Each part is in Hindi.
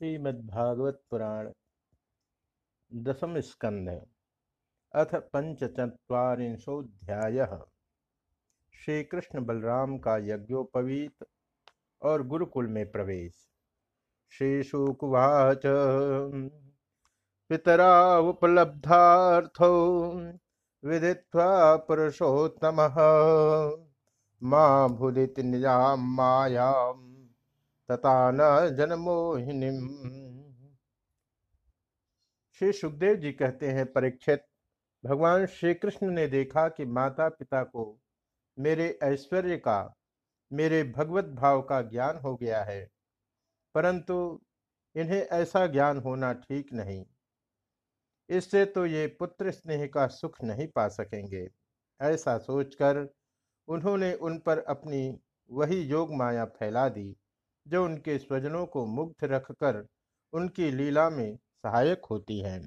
श्रीमद्भागवत पुराण दसम स्कंध अथ पंचचत्वारिंशोध्याय श्री कृष्ण बलराम का यज्ञोपवीत और गुरुकुल में प्रवेश। श्री शुकुवाच पितरा उपलब्धार्थो विदित्वा पुरुषोत्तम। माँ भूदित निज़ाम मायाम तथा न जनमोहिनी श्री सुखदेव जी कहते हैं, परीक्षित, भगवान श्री कृष्ण ने देखा कि माता पिता को मेरे ऐश्वर्य का, मेरे भगवत भाव का ज्ञान हो गया है, परंतु इन्हें ऐसा ज्ञान होना ठीक नहीं। इससे तो ये पुत्र स्नेह का सुख नहीं पा सकेंगे, ऐसा सोचकर उन्होंने उन पर अपनी वही योग माया फैला दी। जो उनके स्वजनों को मुग्ध रखकर उनकी लीला में सहायक होती है।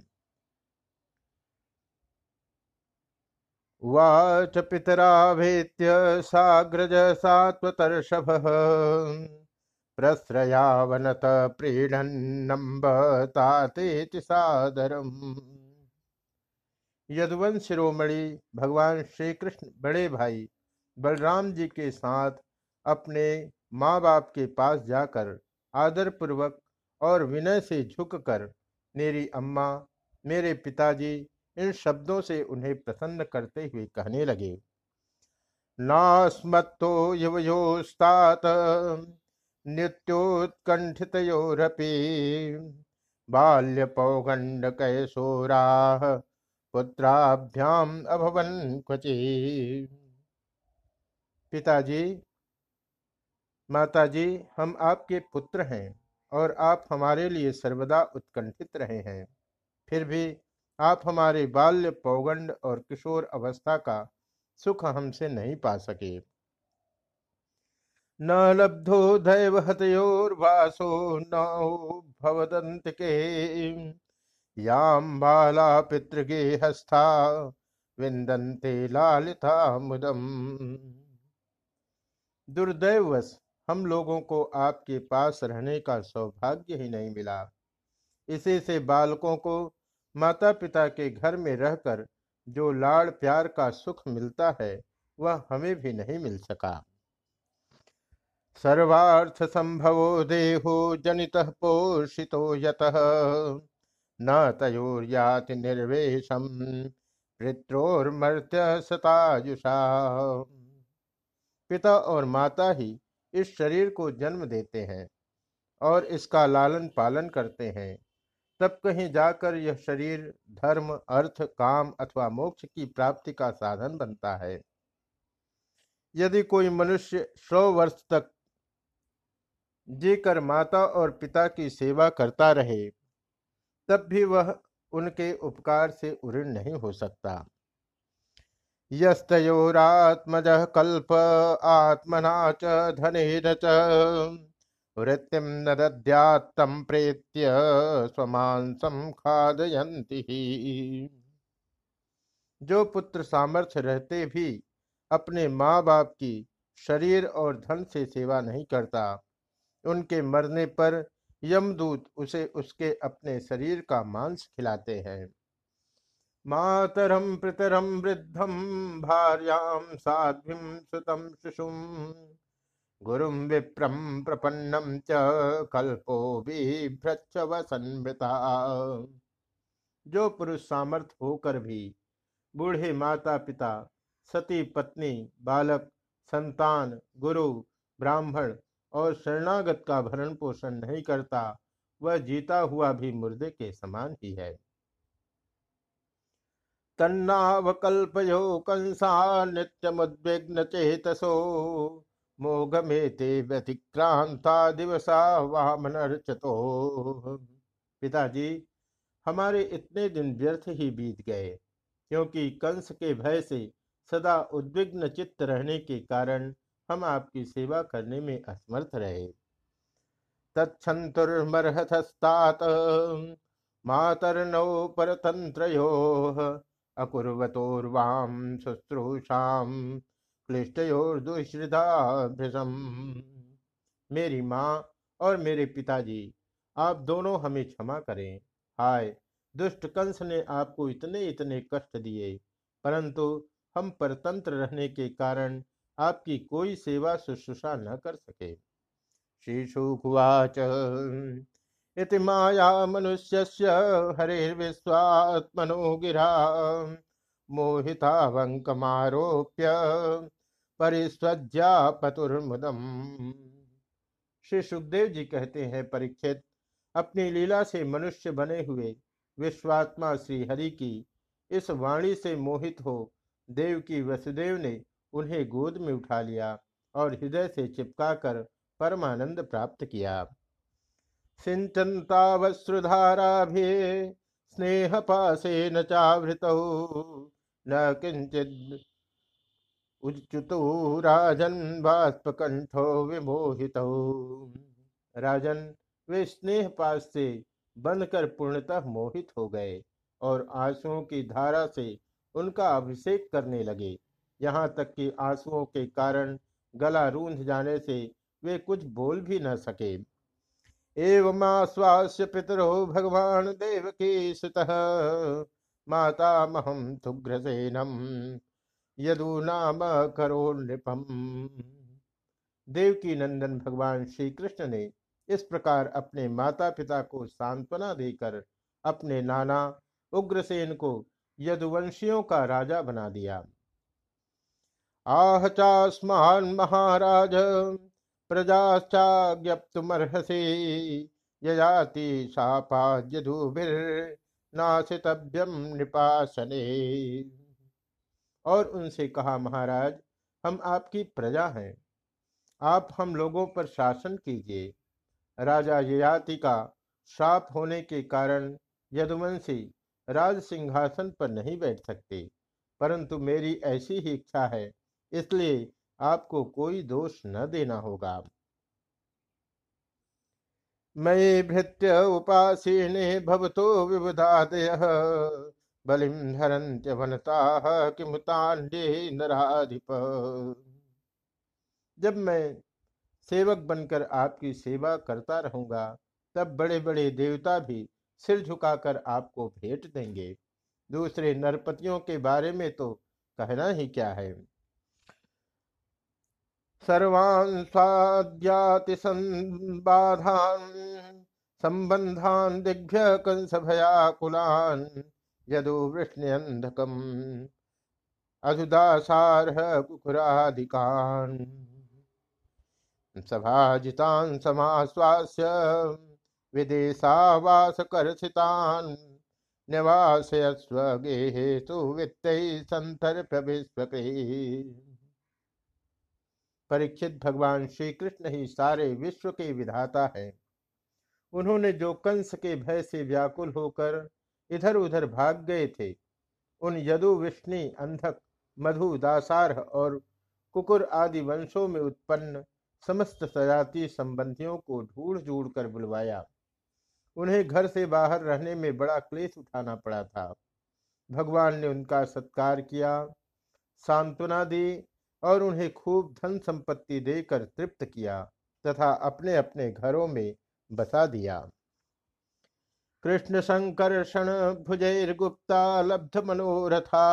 वाच पितराभेत्य साग्रज सात्वतर्षभ प्रश्रयावनत प्रीणन्नम्ब तातेति सादरम। यदुवन शिरोमणि, भगवान श्री कृष्ण बड़े भाई बलराम जी के साथ अपने माँ बाप के पास जाकर आदर पूर्वक और विनय से झुककर मेरी अम्मा, मेरे पिताजी इन शब्दों से उन्हें प्रसन्न करते हुए कहने लगे नास्मत्तो युवयोस्तात, नित्योत्कंठितयोरपि बाल्य पौगंड कैशोरा पुत्राभ्याम अभवन पिताजी माताजी, हम आपके पुत्र हैं और आप हमारे लिए सर्वदा उत्कंठित रहे हैं। फिर भी आप हमारे बाल्य पौगंड और किशोर अवस्था का सुख हमसे नहीं पा सके। न लब्धो दैव हतोर्वासो भवदंत के याम बाला पितृगे हस्था विंदंते लालिता मुदम दुर्दैवश हम लोगों को आपके पास रहने का सौभाग्य ही नहीं मिला। इसी से बालकों को माता पिता के घर में रहकर जो लाड़ प्यार का सुख मिलता है, वह हमें भी नहीं मिल सका। सर्वार्थ संभवो देहो जनित पोषितो यत। न तयोर्याति निर्वेशम, पित्रोर्मर्त्य सतायुषा पिता और माता ही इस शरीर को जन्म देते हैं और इसका लालन पालन करते हैं। तब कहीं जाकर यह शरीर धर्म, अर्थ, काम अथवा मोक्ष की प्राप्ति का साधन बनता है। यदि कोई मनुष्य सौ वर्ष तक जीकर माता और पिता की सेवा करता रहे, तब भी वह उनके उपकार से उऋण नहीं हो सकता। यस्तोरात्मज कल्प आत्मना च धनेन च। वृत्तिम न दद्यात्तम प्रेत्य स्वमांसम खादयंती जो पुत्र सामर्थ्य रहते भी अपने माँ बाप की शरीर और धन से सेवा नहीं करता, उनके मरने पर यमदूत उसे उसके अपने शरीर का मांस खिलाते हैं। मातरम पितरम वृद्धम भार्याम साध्वीं सुतम शिशुम गुरुम विप्रम प्रपन्नम च कल्पो बिभ्रच्छ वसन्मृता जो पुरुष सामर्थ होकर भी बूढ़े माता पिता सती, पत्नी, बालक, संतान, गुरु, ब्राह्मण और शरणागत का भरण पोषण नहीं करता, वह जीता हुआ भी मुर्दे के समान ही है। तन्नावकल्पयो कंसा नित्यमुद्विग्न चेतसो मोघमेते व्यतिक्रांता दिवसा वामनर्चतो पिताजी, हमारे इतने दिन व्यर्थ ही बीत गए, क्योंकि कंस के भय से सदा उद्विग्न चित्त रहने के कारण हम आपकी सेवा करने में असमर्थ रहे। तत्संतुर्मर्हतस्तात मातर्नौ परतंत्रो अकुर्वतोर्वाम शुश्रूषाम क्लिष्टोर्दुश्रिधा मेरी माँ और मेरे पिताजी, आप दोनों हमें क्षमा करें। हाय, दुष्ट कंस ने आपको इतने इतने कष्ट दिए, परंतु हम परतंत्र रहने के कारण आपकी कोई सेवा शुश्रूषा न कर सके। श्रीशुकुवाच इति माया मनुष्यस्य हरिर्विश्वात्मनो गिरा। मोहितावंकमारोप्य परिस्वज्या पतुर्मुदम श्री सुखदेव जी कहते हैं, परीक्षित, अपनी लीला से मनुष्य बने हुए विश्वात्मा श्री हरि की इस वाणी से मोहित हो देव की वसुदेव ने उन्हें गोद में उठा लिया और हृदय से चिपकाकर परमानंद प्राप्त किया। सिंचन्तावश्रुधाराभि स्नेह पासे न चावृत। न किंचित उच्युतो राजन बाष्पकंठो विमोहित। राजन वे स्नेह पास से बनकर पूर्णतः मोहित हो गए और आंसुओं की धारा से उनका अभिषेक करने लगे। यहाँ तक कि आंसुओं के कारण गला रूंध जाने से वे कुछ बोल भी न सके। एवं आश्वास्य पितरो भगवान देव की सुत। माता महम तुग्रसेनम यदु नाम करो नृपम देव की नंदन भगवान श्री कृष्ण ने इस प्रकार अपने माता पिता को सांत्वना देकर अपने नाना उग्रसेन को यदुवंशियों का राजा बना दिया। आह चास्मान महाराज प्रजाश्चाज्ञप्तुमर्हसि यजाति शापाद्यधुभिर्नाशितभ्यम निपासने। और उनसे कहा, महाराज, हम आपकी प्रजा हैं। आप हम लोगों पर शासन कीजिए। राजा ययाति का शाप होने के कारण यदुवंशी राज सिंहासन पर नहीं बैठ सकते। परंतु मेरी ऐसी ही इच्छा है, इसलिए आपको कोई दोष न देना होगा। मयि भृत्य उपासीने भवतो विबुधादय। बलिम धरन्त्य वनता किमुतांडे नराधिप। जब मैं सेवक बनकर आपकी सेवा करता रहूँगा, तब बड़े बड़े देवता भी सिर झुकाकर आपको भेंट देंगे। दूसरे नरपतियों के बारे में तो कहना ही क्या है? सर्वान् स्वाद्याति संबाधान् दिग्भ्य कंसभयाकुलान् यदु वृष्ण्यन्धकम् अधुदासारः कुकुरादिकान्। सभाजितान् समाश्वास्य, विदेशावासकर्षितान्, निवासयस्व वित्तैः सन्तर्प्य परीक्षित भगवान श्री कृष्ण ही सारे विश्व के विधाता है। उन्होंने जो कंस के भय से व्याकुल होकर इधर उधर भाग गए थे। उन यदु, विष्णु, अंधक, मधु, दासारह और कुकुर आदि वंशों में उत्पन्न समस्त सजाती संबंधियों को ढूंढ जूड़ कर बुलवाया। उन्हें घर से बाहर रहने में बड़ा क्लेश उठाना पड़ा था। भगवान ने उनका सत्कार किया। सांत्वना दी। और उन्हें खूब धन संपत्ति देकर तृप्त किया तथा अपने अपने घरों में बसा दिया। कृष्ण संकर्षण भुजैर्गुप्ता लब्ध मनोरथा,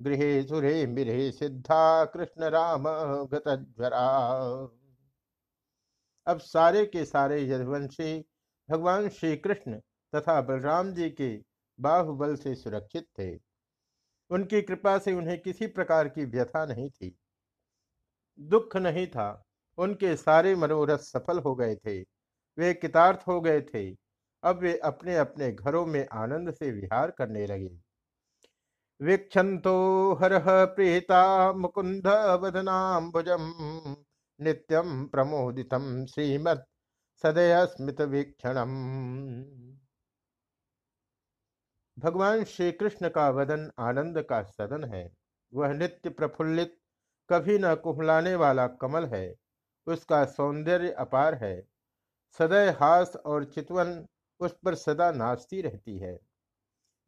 गृह सुरे मिरे सिद्धा कृष्ण राम गतज्वरा अब सारे के सारे यदुवंशी भगवान श्री कृष्ण तथा बलराम जी के बाहुबल से सुरक्षित थे। उनकी कृपा से उन्हें किसी प्रकार की व्यथा नहीं थी। दुख नहीं था। उनके सारे मनोरथ सफल हो गए थे। वे कितार्थ हो गए थे। अब वे अपने अपने घरों में आनंद से विहार करने लगे। वीक्षंतो हर प्रीता मुकुंद वदनाम्बुजम नित्यम प्रमोदितम श्रीमद सदय स्मित वीक्षणम भगवान श्री कृष्ण का वदन आनंद का सदन है। वह नित्य प्रफुल्लित, कभी न कुहलाने वाला कमल है। उसका सौंदर्य अपार है। सदैव हास और चितवन उस पर सदा नाचती रहती है।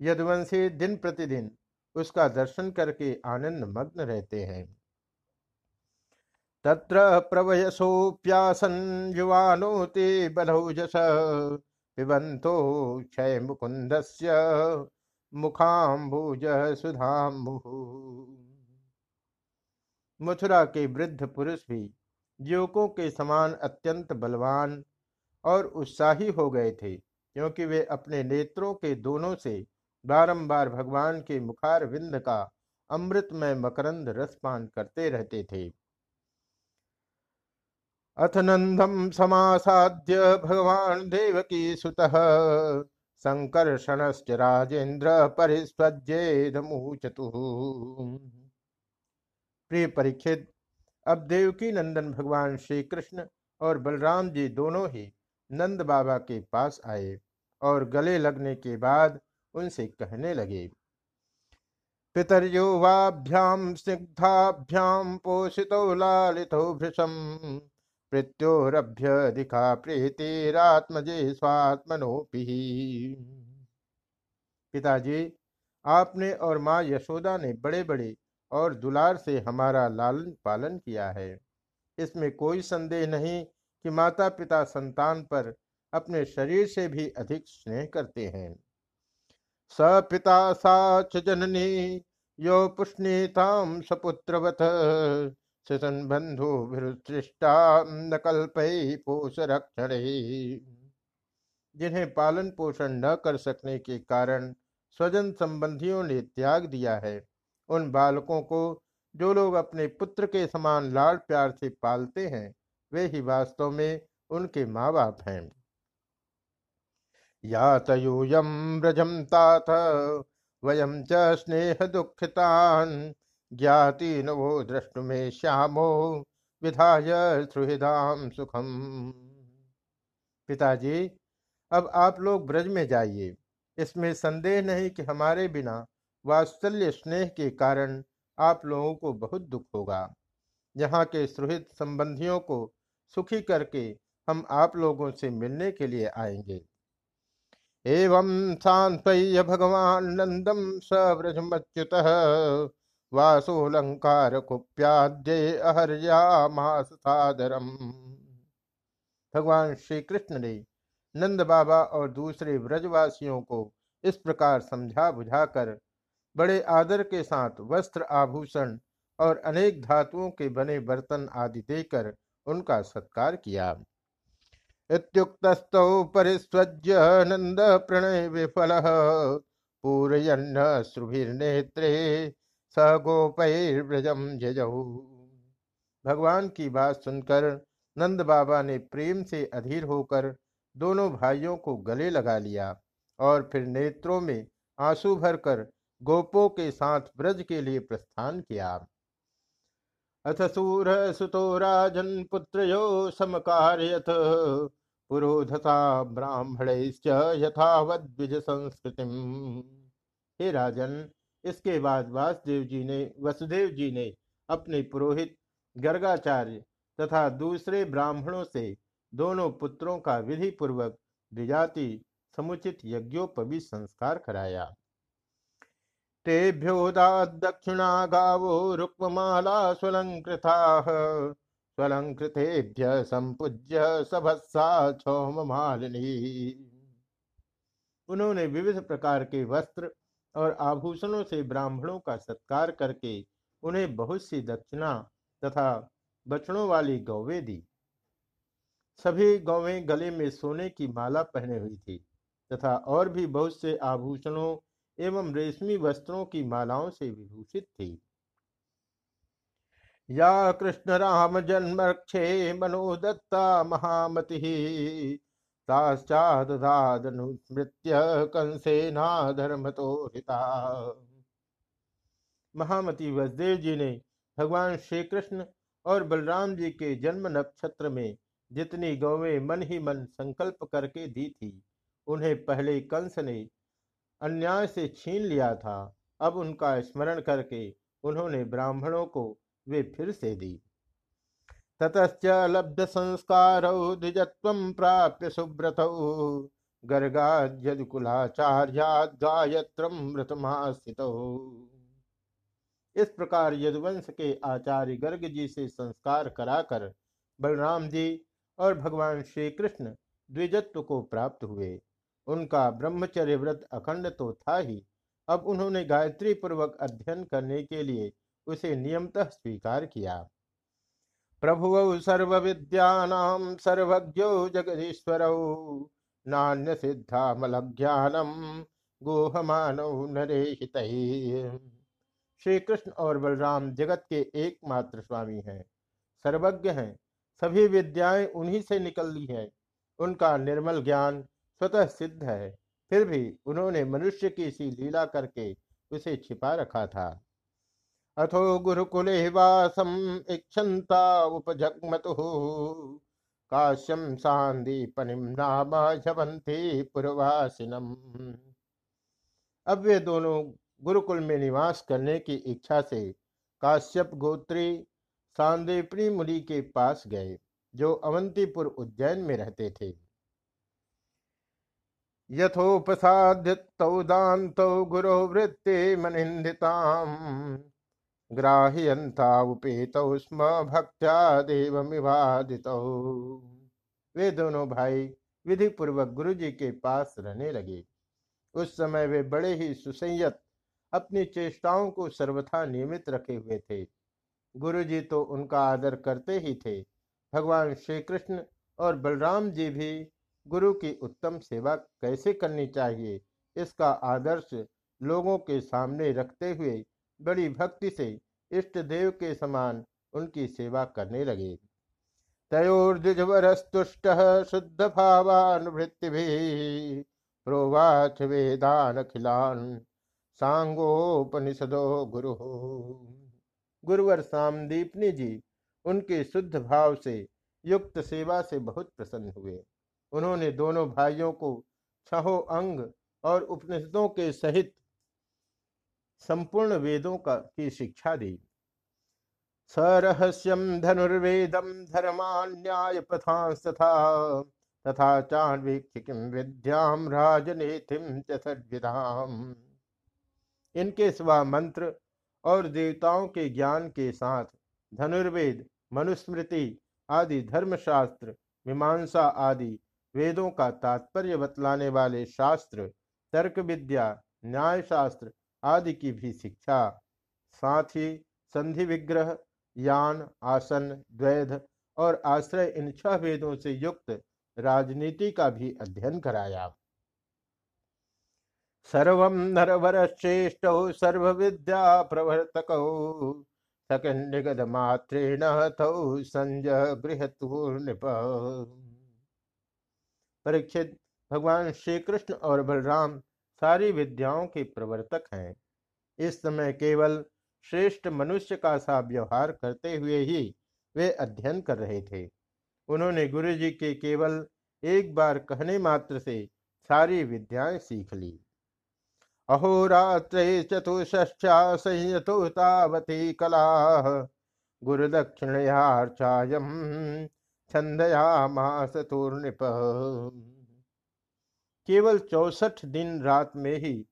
यदुवंशी दिन प्रतिदिन उसका दर्शन करके आनंद मग्न रहते हैं। तत्र प्रवयसोप्यासन युवानो ते बलौजस पिबंतो क्षय मुकुंदस्य मुखाम्बुज सुधाम्बु। मथुरा के वृद्ध पुरुष भी युवकों के समान अत्यंत बलवान और उत्साही हो गए थे, क्योंकि वे अपने नेत्रों के दोनों से बारंबार भगवान के मुखार विंद का अमृतमय मकरंद रसपान करते रहते थे। अथ नंदम समासाद्य भगवान देवकी सुत संकर्षणश्च राजेन्द्र परिस्वजेदमुचतु प्रिय परीक्षित अब देवकी नंदन भगवान श्री कृष्ण और बलराम जी दोनों ही नंद बाबा के पास आए और गले लगने के बाद उनसे कहने लगे पितर्योवाभ्याम स्निग्धाभ्याम पोषितो लालितो भृशम। प्रत्योरभ्य प्रीतिरात्मजे स्वात्मनोपि पिताजी, आपने और माँ यशोदा ने बड़े बड़े और दुलार से हमारा लालन पालन किया है। इसमें कोई संदेह नहीं कि माता पिता संतान पर अपने शरीर से भी अधिक स्नेह करते हैं। स पिता साच जननी, यो पुष्णीताम सपुत्रवत। सुसन बंधु विरुष्टा न पोष रक्षण जिन्हें पालन पोषण न कर सकने के कारण स्वजन संबंधियों ने त्याग दिया है, उन बालकों को जो लोग अपने पुत्र के समान लाड़ प्यार से पालते हैं, वे ही वास्तव में उनके माँ बाप हैं। या तयूयम व्रजम तात वयम च स्नेह दुखितान ज्ञाति नवो दृष्टु में श्यामो, विधाय सुहृदाम सुखम। पिताजी, अब आप लोग ब्रज में जाइए। इसमें संदेह नहीं कि हमारे बिना वात्सल्य स्नेह के कारण आप लोगों को बहुत दुख होगा। यहाँ के सुहित संबंधियों को सुखी करके हम आप लोगों से मिलने के लिए आएँगे। एवं सांत्वय भगवान नंदम सव्रजमच्युत वासोलंकार कुप्याद्य अहर्यामास सादरम। भगवान श्री कृष्ण ने नंद बाबा और दूसरे व्रजवासियों को इस प्रकार समझा बुझाकर बड़े आदर के साथ वस्त्र आभूषण और अनेक धातुओं के बने बर्तन आदि देकर उनका सत्कार किया। इत्युक्तस्तौ परिस्वज्य नंद प्रणय विफल, पूरयन्न श्रुभिर्नेत्रे स गोपैर्व्रजम जजहु भगवान की बात सुनकर नंद बाबा ने प्रेम से अधीर होकर दोनों भाइयों को गले लगा लिया और फिर नेत्रों में आँसू भरकर गोपों के साथ ब्रज के लिए प्रस्थान किया। अथ सूर सुतो राजन पुत्र समकार्यथ पुरोधता ब्राह्मण यथावत संस्कृति हे राजन इसके बाद वासुदेव जी ने, वसुदेव जी ने अपने पुरोहित गर्गाचार्य तथा दूसरे ब्राह्मणों से दोनों पुत्रों का विधि पूर्वक द्विजाति समुचित यज्ञोपवी संस्कार कराया। तेभ्योदा दक्षिणा गावो रुक्ममाला स्वलंकृता, स्वलंकृतेभ्य संपूज्य सभत्सा छौम मालिनी उन्होंने विविध प्रकार के वस्त्र और आभूषणों से ब्राह्मणों का सत्कार करके उन्हें बहुत सी दक्षिणा तथा बछड़ों वाली गौवें दी। सभी गौवें गले में सोने की माला पहने हुई थी तथा और भी बहुत से आभूषणों एवं रेशमी वस्त्रों की मालाओं से विभूषित थी। या कृष्ण राम जन्मक्षे मनोदत्ता महामति। स्मृत्य कंसेना धर्म तो हिता महामती वसुदेव जी ने भगवान श्री कृष्ण और बलराम जी के जन्म नक्षत्र में जितनी गौवें मन ही मन संकल्प करके दी थी, उन्हें पहले कंस ने अन्याय से छीन लिया था, अब उनका स्मरण करके उन्होंने ब्राह्मणों को वे फिर से दी। ततच लब्ध संस्कार द्विजत्व प्राप्य सुब्रत इस प्रकार यदुवंश के आचार्य गर्ग जी से संस्कार कराकर बलराम जी और भगवान श्री कृष्ण द्विजत्व को प्राप्त हुए। उनका ब्रह्मचर्य व्रत अखंड तो था ही। अब उन्होंने गायत्री पूर्वक अध्ययन करने के लिए उसे नियमतः स्वीकार किया। प्रभु सर्वविद्यानाम सर्वज्ञो जगदीश्वर। नान्य सिद्धामल ज्ञानम गोहमानव नरे हित श्री कृष्ण और बलराम जगत के एकमात्र स्वामी हैं। सर्वज्ञ हैं। सभी विद्याएँ उन्हीं से निकली हैं। उनका निर्मल ज्ञान स्वतः सिद्ध है। फिर भी उन्होंने मनुष्य की सी लीला करके उसे छिपा रखा था। अथो गुरुकुले वासम इक्षंता उपजगमतु। काश्यम सांदीपनिम नाम झवंती पुरवासिनम। अब वे दोनों गुरुकुल में निवास करने की इच्छा से काश्यप गोत्री सांदीपनी मुनि के पास गए, जो अवंतीपुर उज्जैन में रहते थे। यथोपसाद्यौदान्तौ गुरो वृत्ते मनिन्दिताम् ग्राह्यन्ता उपेतौ स्म भक्त्या देवमिवादितौ। वे दोनों भाई विधि पूर्वक गुरु जी के पास रहने लगे। उस समय वे बड़े ही सुसंयत, अपनी चेष्टाओं को सर्वथा नियमित रखे हुए थे। गुरु जी तो उनका आदर करते ही थे। भगवान श्री कृष्ण और बलराम जी भी गुरु की उत्तम सेवा कैसे करनी चाहिए, इसका आदर्श लोगों के सामने रखते हुए बड़ी भक्ति से इष्ट देव के समान उनकी सेवा करने लगे। तयोर्द्विजवरस्तुष्ट शुद्ध भावानुवृत्ति भी प्रोवाच वेदान खिलान सांगोपनिषदो गुरु। गुरुवर सामदीपनी जी उनके शुद्ध भाव से, युक्त सेवा से बहुत प्रसन्न हुए। उन्होंने दोनों भाइयों को छहो अंग और उपनिषदों के सहित संपूर्ण वेदों का, की शिक्षा दी। सरहस्यम धनुर्वेदम धर्मान्याय प्रथांस्तथा, तथा चाण्वीक्ष किम विद्याम राजनीतिम चतुर्विधाम इनके सिवा मंत्र और देवताओं के ज्ञान के साथ धनुर्वेद, मनुस्मृति आदि धर्मशास्त्र, मीमांसा आदि वेदों का तात्पर्य बतलाने वाले शास्त्र तर्क विद्या न्याय शास्त्र आदि की भी शिक्षा। साथ ही संधि विग्रह, यान, आसन, द्वैध और आश्रय इन छह वेदों से युक्त राजनीति का भी अध्ययन कराया। सर्व नरवर श्रेष्ठ सर्व विद्या प्रवर्तक सकंडिगद मात्रेण थौ संजय गृहतूर्णिप परीक्षित भगवान श्री कृष्ण और बलराम सारी विद्याओं के प्रवर्तक हैं। इस समय केवल श्रेष्ठ मनुष्य का सा व्यवहार करते हुए ही वे अध्ययन कर रहे थे। उन्होंने गुरु जी के केवल एक बार कहने मात्र से सारी विद्याएँ सीख ली। अहोरात्रे चतुष्ठा संयतोतावती कला गुरुदक्षिणयार्चायम छंदयामास तूर्णिप। केवल चौसठ दिन रात में ही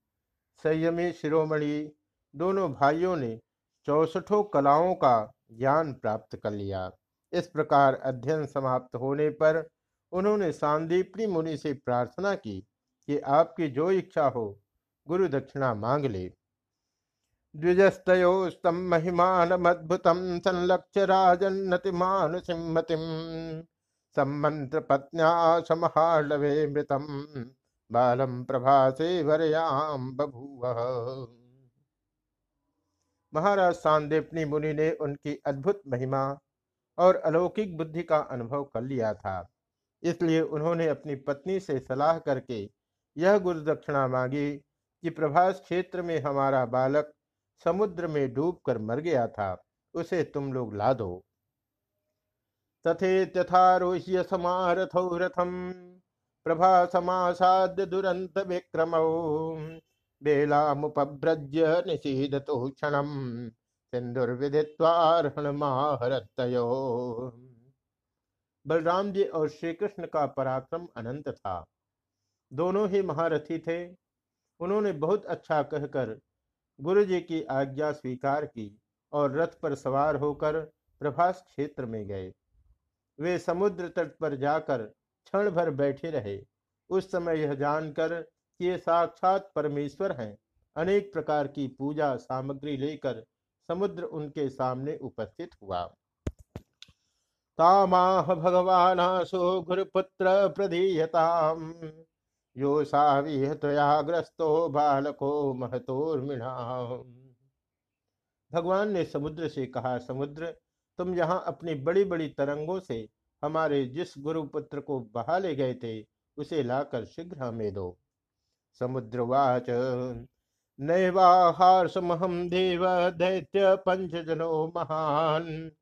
संयमी शिरोमणि दोनों भाइयों ने चौसठों कलाओं का ज्ञान प्राप्त कर लिया। इस प्रकार अध्ययन समाप्त होने पर उन्होंने सांदीपनी मुनि से प्रार्थना की कि आपकी जो इच्छा हो, गुरु दक्षिणा मांग ले। द्विजस्तयोस्तम महिमानमद्भुतम संलक्ष्य राजन्नतिमानुसिमतिम सम्मंत्र पत्न्या समहालवे मृतम। बालम प्रभासे वरयाम बभूव। महाराज सांदीपनी मुनि ने उनकी अद्भुत महिमा और अलौकिक बुद्धि का अनुभव कर लिया था। इसलिए उन्होंने अपनी पत्नी से सलाह करके यह गुरु दक्षिणा मांगी कि प्रभास क्षेत्र में हमारा बालक समुद्र में डूबकर मर गया था, उसे तुम लोग ला दो। तथे तथारोह्य समारथौ रथम। प्रभा समासाद्य दुरंत विक्रम बेलामुपभ्रज्य निषीदतो क्षणम सिंधुर्विदित्वार्हण माहरतयो बलराम जी और श्री कृष्ण का पराक्रम अनंत था। दोनों ही महारथी थे। उन्होंने बहुत अच्छा कहकर गुरु जी की आज्ञा स्वीकार की और रथ पर सवार होकर प्रभास क्षेत्र में गए। वे समुद्र तट पर जाकर क्षण भर बैठे रहे। उस समय यह जानकर कि ये साक्षात परमेश्वर हैं। अनेक प्रकार की पूजा सामग्री लेकर समुद्र उनके सामने उपस्थित हुआ। तामाह भगवानासो गुरुपुत्र प्रदीयताम। यो साविहतया ग्रस्तो बालको महतोर्मिणा भगवान ने समुद्र से कहा, समुद्र, तुम यहाँ अपनी बड़ी बड़ी तरंगों से हमारे जिस गुरुपुत्र को बहा ले गए थे, उसे लाकर शीघ्र हमें दो। समुद्रवाच नैवाहारसमहम देव दैत्य पंचजनो महान।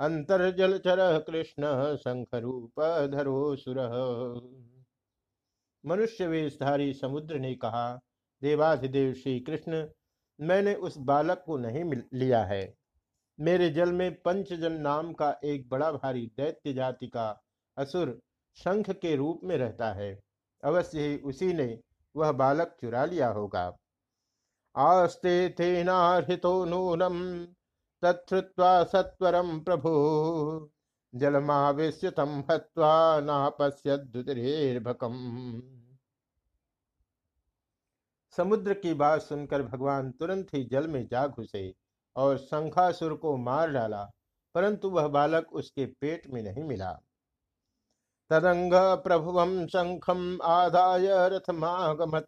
अंतर्जलचर कृष्ण शंख रूप धरो सुर। मनुष्य वेशधारी समुद्र ने कहा, देवाधिदेव श्री कृष्ण मैंने उस बालक को नहीं लिया है। मेरे जल में पंचजन नाम का एक बड़ा भारी दैत्य जाति का असुर शंख के रूप में रहता है। अवश्य ही उसी ने वह बालक चुरा लिया होगा। आस्ते तेनाहितो नूनम तत्वा सत्वरम प्रभु। जलमावेश्यतम हत्वा नापश्यदुतिरेर्भकम समुद्र की बात सुनकर भगवान तुरंत ही जल में जा घुसे। और शंखासुर को मार डाला, परंतु वह बालक उसके पेट में नहीं मिला। तदंग प्रभुवम शंखम आदाय रथमागमत,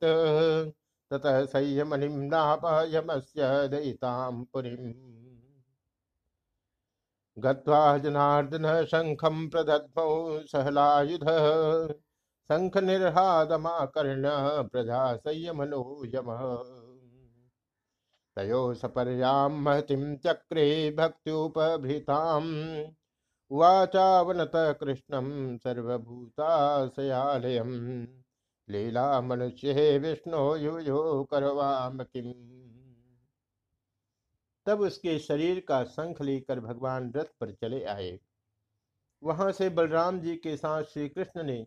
ततः संयमनिम नापयमस्य दयितां पुरीम्। गत्वा जनार्दन शङ्खं प्रदद्मौ सहलायुध शङ्खनिर्हादमाकर्ण प्रजा संयमनो यमः। तयो सपर्यां महतिं चक्रे भक्त्युपभृताम्। कृष्णं सर्वभूताशयालयम् लीला मनुष्य विष्णु यो यो करवाम तब उसके शरीर का शंख लेकर भगवान रथ पर चले आए। वहाँ से बलराम जी के साथ श्री कृष्ण ने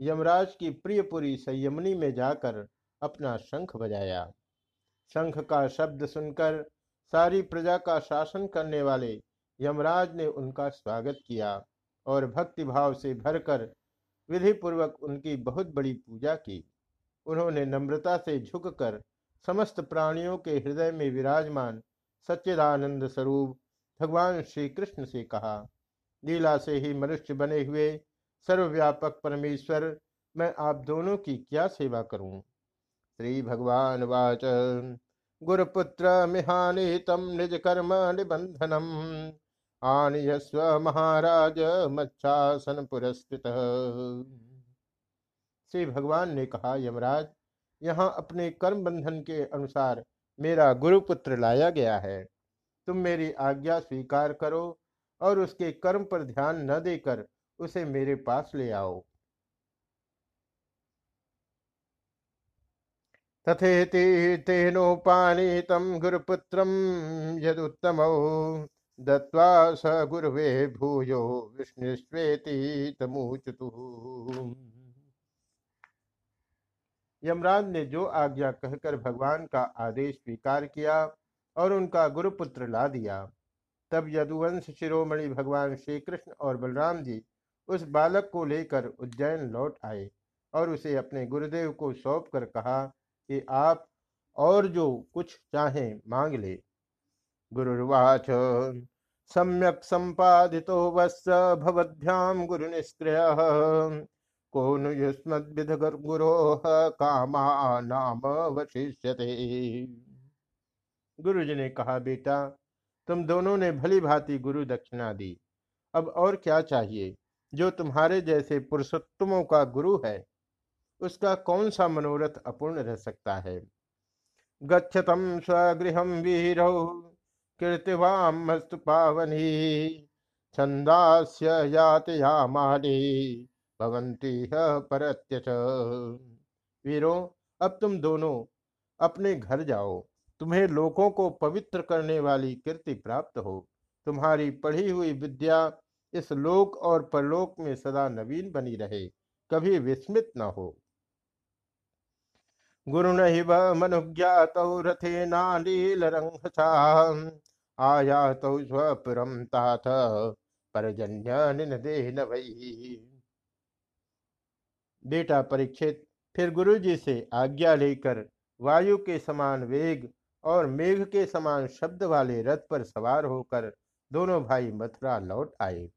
यमराज की प्रियपुरी संयमनी में जाकर अपना शंख बजाया। शंख का शब्द सुनकर सारी प्रजा का शासन करने वाले यमराज ने उनका स्वागत किया और भक्ति भाव से भरकर विधि पूर्वक उनकी बहुत बड़ी पूजा की। उन्होंने नम्रता से झुककर समस्त प्राणियों के हृदय में विराजमान सच्चिदानंद स्वरूप भगवान श्री कृष्ण से कहा, लीला से ही मनुष्य बने हुए सर्वव्यापक परमेश्वर, मैं आप दोनों की क्या सेवा करूँ? श्री भगवान वाच। गुरुपुत्र मिहानि तम निज कर्म निबंधनम आनयस्व महाराज मच्छासन पुरस्कृत श्री भगवान ने कहा, यमराज, यहाँ अपने कर्म बंधन के अनुसार मेरा गुरुपुत्र लाया गया है। तुम मेरी आज्ञा स्वीकार करो और उसके कर्म पर ध्यान न देकर उसे मेरे पास ले आओ। तथेति तेनोपानीतम गुरुपुत्रम यदुत्तमौ दत्वा स गुरुवे भूयो विष्णुस्वेति तमूचतु। यमराज ने जो आज्ञा कहकर भगवान का आदेश स्वीकार किया और उनका गुरुपुत्र ला दिया, तब यदुवंश शिरोमणि भगवान श्री कृष्ण और बलराम जी उस बालक को लेकर उज्जैन लौट आए और उसे अपने गुरुदेव को सौंप कर कहा कि आप और जो कुछ चाहें मांग ले। गुरुर्वाच, सम्यक संपादितो वत्स भवद्भ्याम गुरु निष्क्रिय को नु गुरो कामा नाम वशिष्यते गुरु जी ने कहा, बेटा, तुम दोनों ने भली भांति गुरु दक्षिणा दी। अब और क्या चाहिए? जो तुम्हारे जैसे पुरुषोत्तमों का गुरु है उसका कौन सा मनोरथ अपूर्ण रह सकता है? गच्छतम स्वगृह वीरौ कीर्तिवामस्तु पावनी छंदास्य यातयामानी भवंती परत्यच। वीरों, अब तुम दोनों अपने घर जाओ। तुम्हें लोगों को पवित्र करने वाली कीर्ति प्राप्त हो। तुम्हारी पढ़ी हुई विद्या इस लोक और परलोक में सदा नवीन बनी रहे। कभी विस्मित न हो। गुरुणैव मनुज्ञातौ रथेनालीलरङ्घसा आयातौ स्वपुरं तात परजन्य बेटा परीक्षित, फिर गुरु जी से आज्ञा लेकर वायु के समान वेग और मेघ के समान शब्द वाले रथ पर सवार होकर दोनों भाई मथुरा लौट आए।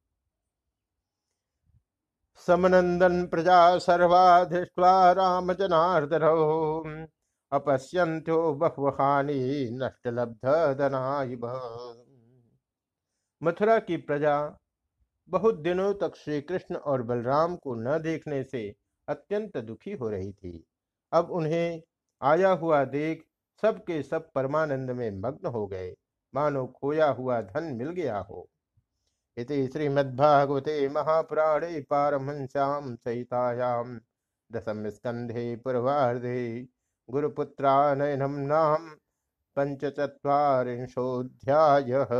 समनंदन प्रजा सर्वा दृष्ट्वा राम जनार्दन अपश्यंत्यो बहुहानि नष्ट लब्ध धनाइब मथुरा की प्रजा बहुत दिनों तक श्री कृष्ण और बलराम को न देखने से अत्यंत दुखी हो रही थी। अब उन्हें आया हुआ देख सब सब परमानंद में मग्न हो गए। मानो खोया हुआ धन मिल गया हो। इति श्रीमद्भागवते महापुराणे पारमहंस्यां सहितायां दशम स्कंधे पूर्वार्धे गुरुपुत्रानयनं नाम पंचचत्वारिंशोऽध्यायः